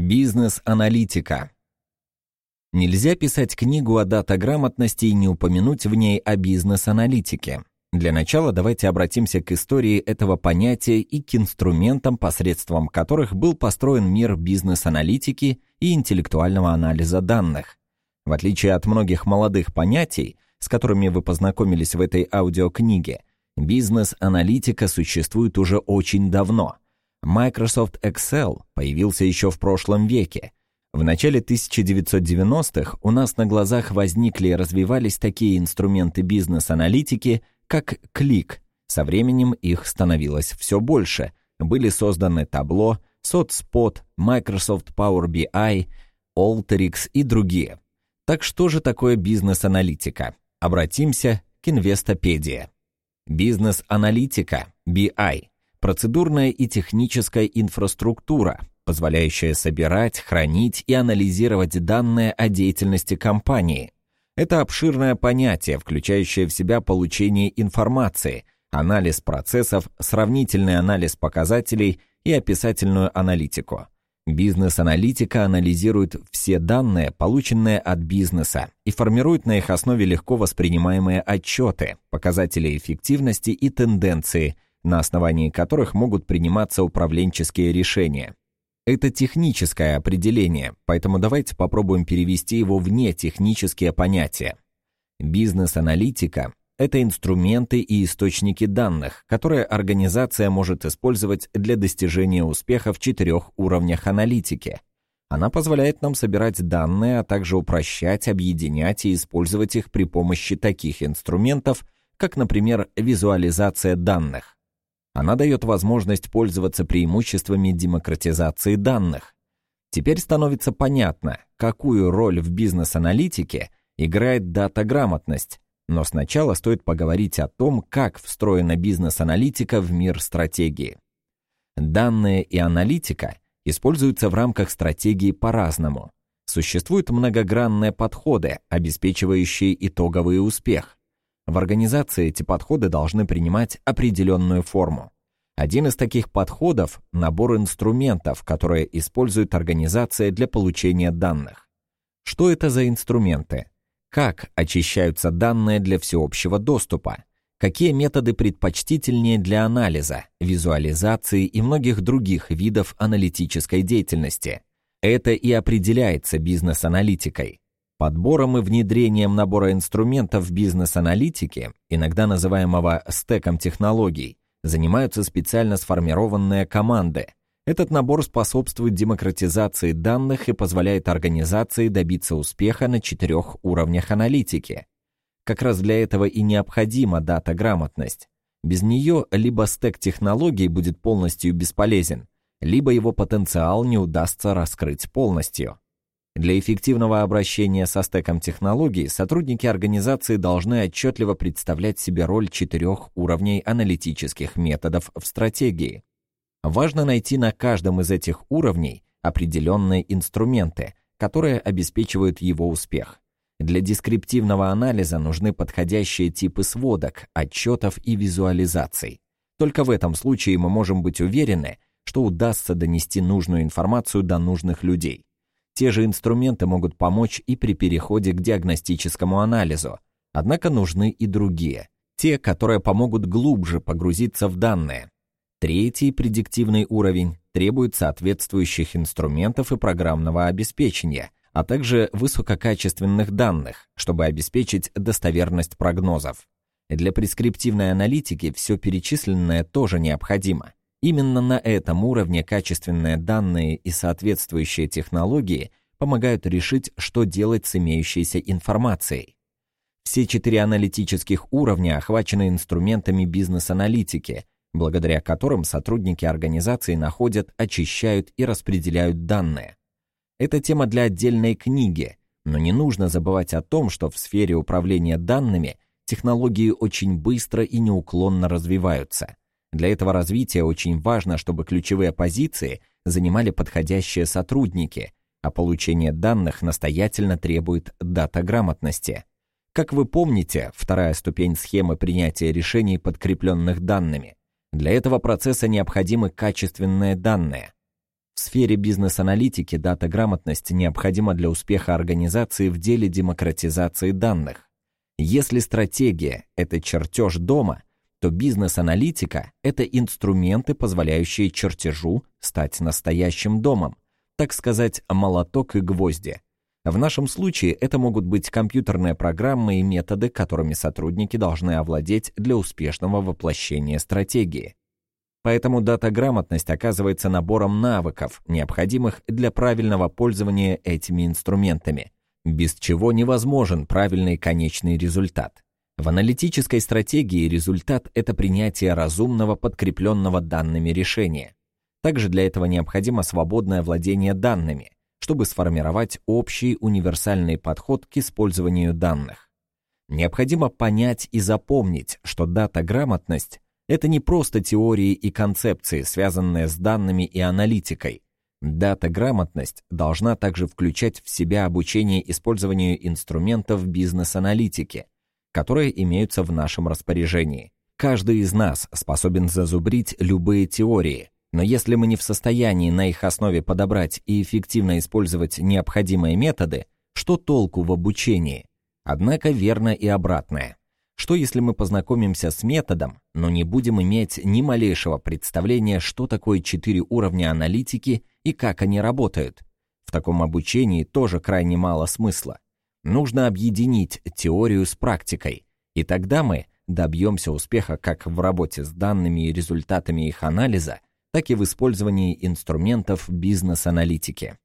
Бизнес-аналитика. Нельзя писать книгу о датаграмотности и не упомянуть в ней о бизнес-аналитике. Для начала давайте обратимся к истории этого понятия и к инструментам, посредством которых был построен мир бизнес-аналитики и интеллектуального анализа данных. В отличие от многих молодых понятий, с которыми вы познакомились в этой аудиокниге, бизнес-аналитика существует уже очень давно. Microsoft Excel появился еще в прошлом веке. В начале 1990-х у нас на глазах возникли и развивались такие инструменты бизнес-аналитики, как Click. Со временем их становилось все больше. Были созданы Tableau, SotSpot, Microsoft Power BI, Alteryx и другие. Так что же такое бизнес-аналитика? Обратимся к Инвестопедии. Бизнес-аналитика, BI, процедурная и техническая инфраструктура, позволяющая собирать, хранить и анализировать данные о деятельности компании. Это обширное понятие, включающее в себя получение информации, анализ процессов, сравнительный анализ показателей и описательную аналитику. Бизнес-аналитика анализирует все данные, полученные от бизнеса, и формирует на их основе легко воспринимаемые отчеты, показатели эффективности и тенденции, на основании которых могут приниматься управленческие решения. Это техническое определение, поэтому давайте попробуем перевести его вне технические понятия. Бизнес-аналитика это инструменты и источники данных, которые организация может использовать для достижения успеха в четырех уровнях аналитики. Она позволяет нам собирать данные, а также упрощать, объединять и использовать их при помощи таких инструментов, как, например, визуализация данных. Она дает возможность пользоваться преимуществами демократизации данных. Теперь становится понятно, какую роль в бизнес-аналитике играет дата-грамотность, но сначала стоит поговорить о том, как встроена бизнес-аналитика в мир стратегии. Данные и аналитика используются в рамках стратегии по-разному. Существуют многогранные подходы, обеспечивающие итоговый успех. В организации эти подходы должны принимать определенную форму. Один из таких подходов – набор инструментов, которые использует организация для получения данных. Что это за инструменты? Как очищаются данные для всеобщего доступа? Какие методы предпочтительнее для анализа, визуализации и многих других видов аналитической деятельности? Это и определяется бизнес-аналитикой. Подбором и внедрением набора инструментов бизнес-аналитики, иногда называемого стеком технологий, занимаются специально сформированные команды – этот набор способствует демократизации данных и позволяет организации добиться успеха на четырех уровнях аналитики. Как раз для этого и необходима дата-грамотность. Без нее либо стек технологий будет полностью бесполезен, либо его потенциал не удастся раскрыть полностью. Для эффективного обращения со стеком технологий сотрудники организации должны отчетливо представлять себе роль четырех уровней аналитических методов в стратегии. Важно найти на каждом из этих уровней определенные инструменты, которые обеспечивают его успех. Для дескриптивного анализа нужны подходящие типы сводок, отчетов и визуализаций. Только в этом случае мы можем быть уверены, что удастся донести нужную информацию до нужных людей. Те же инструменты могут помочь и при переходе к диагностическому анализу, однако нужны и другие, те, которые помогут глубже погрузиться в данные, Третий предиктивный уровень требует соответствующих инструментов и программного обеспечения, а также высококачественных данных, чтобы обеспечить достоверность прогнозов. Для прескриптивной аналитики все перечисленное тоже необходимо. Именно на этом уровне качественные данные и соответствующие технологии помогают решить, что делать с имеющейся информацией. Все четыре аналитических уровня охвачены инструментами бизнес-аналитики, благодаря которым сотрудники организации находят, очищают и распределяют данные. Это тема для отдельной книги, но не нужно забывать о том, что в сфере управления данными технологии очень быстро и неуклонно развиваются. Для этого развития очень важно, чтобы ключевые позиции занимали подходящие сотрудники, а получение данных настоятельно требует дата-грамотности. Как вы помните, вторая ступень схемы принятия решений, подкрепленных данными. Для этого процесса необходимы качественные данные. В сфере бизнес-аналитики дата-грамотность необходима для успеха организации в деле демократизации данных. Если стратегия – это чертеж дома, то бизнес-аналитика – это инструменты, позволяющие чертежу стать настоящим домом, так сказать, молоток и гвозди. В нашем случае это могут быть компьютерные программы и методы, которыми сотрудники должны овладеть для успешного воплощения стратегии. Поэтому дата-грамотность оказывается набором навыков, необходимых для правильного пользования этими инструментами, без чего невозможен правильный конечный результат. В аналитической стратегии результат – это принятие разумного, подкрепленного данными решения. Также для этого необходимо свободное владение данными, чтобы сформировать общий универсальный подход к использованию данных. Необходимо понять и запомнить, что дата-грамотность это не просто теории и концепции, связанные с данными и аналитикой. Дата-грамотность должна также включать в себя обучение использованию инструментов бизнес-аналитики, которые имеются в нашем распоряжении. Каждый из нас способен зазубрить любые теории, но если мы не в состоянии на их основе подобрать и эффективно использовать необходимые методы, что толку в обучении? Однако верно и обратное. Что если мы познакомимся с методом, но не будем иметь ни малейшего представления, что такое четыре уровня аналитики и как они работают? В таком обучении тоже крайне мало смысла. Нужно объединить теорию с практикой, и тогда мы добьемся успеха как в работе с данными и результатами их анализа, так и в использовании инструментов бизнес-аналитики.